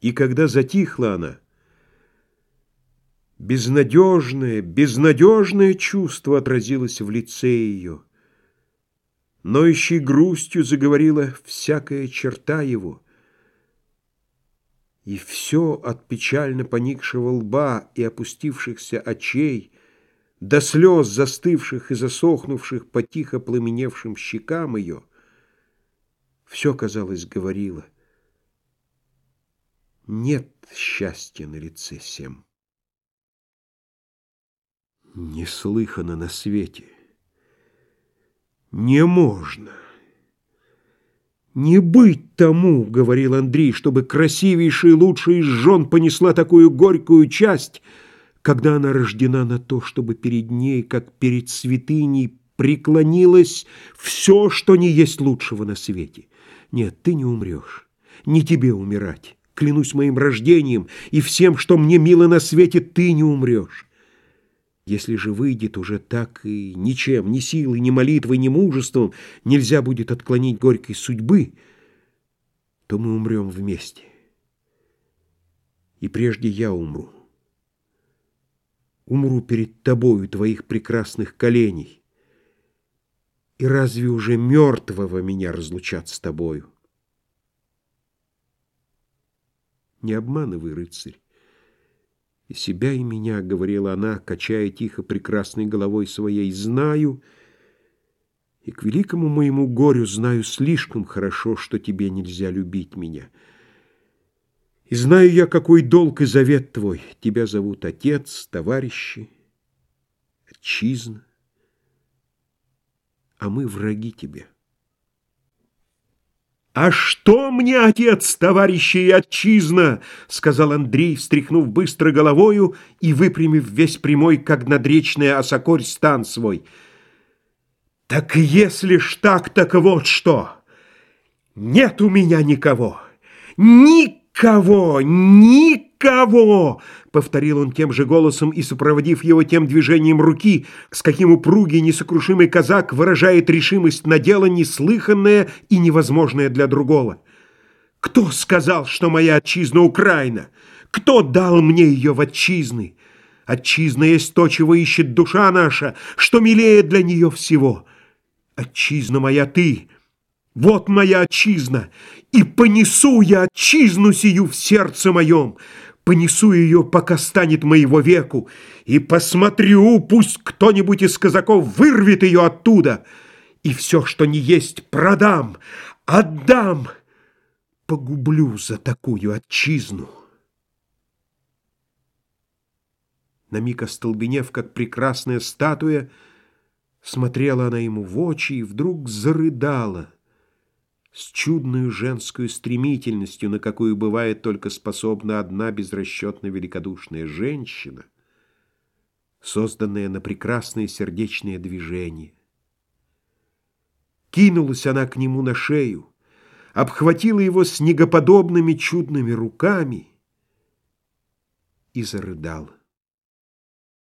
И когда затихла она, безнадежное, безнадежное чувство отразилось в лице ее. Ноющей грустью заговорила всякая черта его, и все от печально поникшего лба и опустившихся очей до слез, застывших и засохнувших по тихо пламеневшим щекам ее, все, казалось, говорило — нет счастья на лице всем. Неслыхано на свете. Не можно. «Не быть тому, — говорил Андрей, — чтобы красивейшая и лучшая из жен понесла такую горькую часть, когда она рождена на то, чтобы перед ней, как перед святыней, преклонилось все, что не есть лучшего на свете. Нет, ты не умрешь, не тебе умирать. Клянусь моим рождением и всем, что мне мило на свете, ты не умрешь. Если же выйдет уже так и ничем, ни силой, ни молитвой, ни мужеством нельзя будет отклонить горькой судьбы, то мы умрем вместе. И прежде я умру. Умру перед тобою, твоих прекрасных коленей. И разве уже мертвого меня разлучат с тобою? Не обманывай, рыцарь. И себя, и меня, — говорила она, качая тихо прекрасной головой своей, — знаю, и к великому моему горю знаю слишком хорошо, что тебе нельзя любить меня. И знаю я, какой долг и завет твой. Тебя зовут отец, товарищи, отчизна, а мы враги тебе. «А что мне, отец, товарищи и отчизна?» — сказал Андрей, встряхнув быстро головою и выпрямив весь прямой, как надречная осокорь, стан свой. «Так если ж так, так вот что! Нет у меня никого! Никого! Никого!» Повторил он тем же голосом и, сопроводив его тем движением руки, с каким упругий несокрушимый казак выражает решимость на дело неслыханное и невозможное для другого. «Кто сказал, что моя отчизна Украина? Кто дал мне ее в отчизны? Отчизна есть то, чего ищет душа наша, что милее для нее всего. Отчизна моя ты!» Вот моя отчизна, и понесу я отчизну сию в сердце моем, понесу ее, пока станет моего веку, и посмотрю, пусть кто-нибудь из казаков вырвет ее оттуда, и все, что не есть, продам, отдам, погублю за такую отчизну. На миг остолбенев, как прекрасная статуя, смотрела она ему в очи и вдруг зарыдала — с чудной женской стремительностью, на какую бывает только способна одна безрасчетно великодушная женщина, созданная на прекрасные сердечные движения. Кинулась она к нему на шею, обхватила его снегоподобными чудными руками и зарыдала.